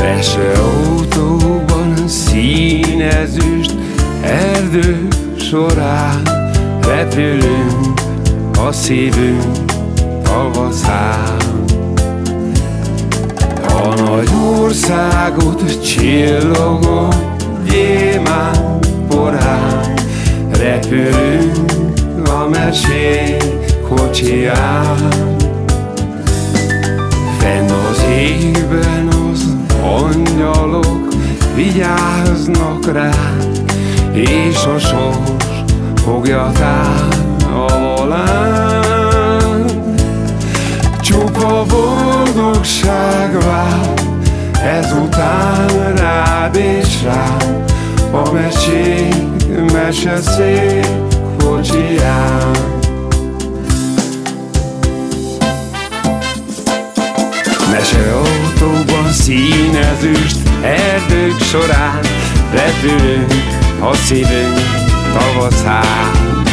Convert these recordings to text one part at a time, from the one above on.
Meseautóban színezüst erdő során Repülünk a szívünk tavaszán. A nagy országot csillogó gyémánt porán Repülünk a mesék kocsiján Fenn az égben vigyáznak rá És a sors fogja tán a volán. Csupa boldogság vár ezután rád és rám A mesék mese szép kocsiján Meseautóban színezőst erdők során Repülünk a szívünk tavaszán.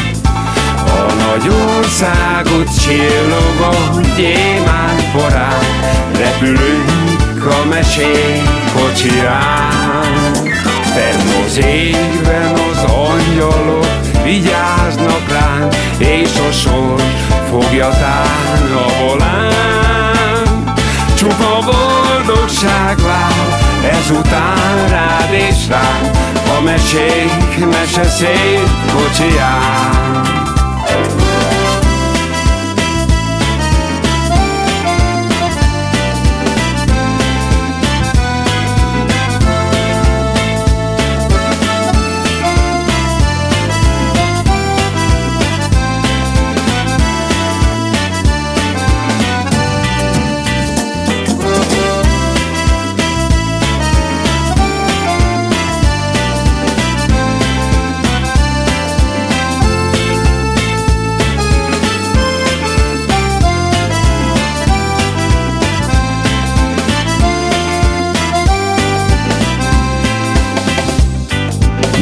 A nagy országot csillogó gyémánt porán Repülünk a mesék kocsiján Fenn az égben az angyalok vigyáznak ránk És a sors fogja tán a volán. Csupa boldogság vár ezután rád és rám A mesék mese szép kocsiján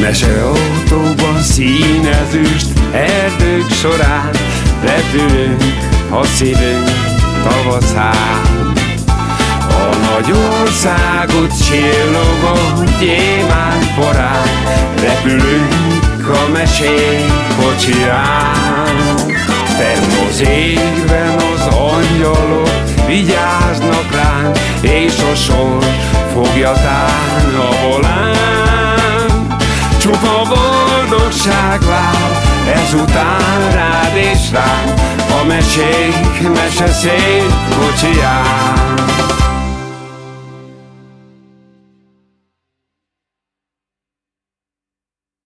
Meseautóban színezőst erdők során Repülünk a szívünk tavaszán. A nagy országot csillogó gyémánt porán Repülünk a mesék kocsiján Fenn az égben az angyalok vigyáznak ránk És a sors fogja tán a volán Csupa boldogság vár. Ezután rád és rám A mesék mese szép kocsiján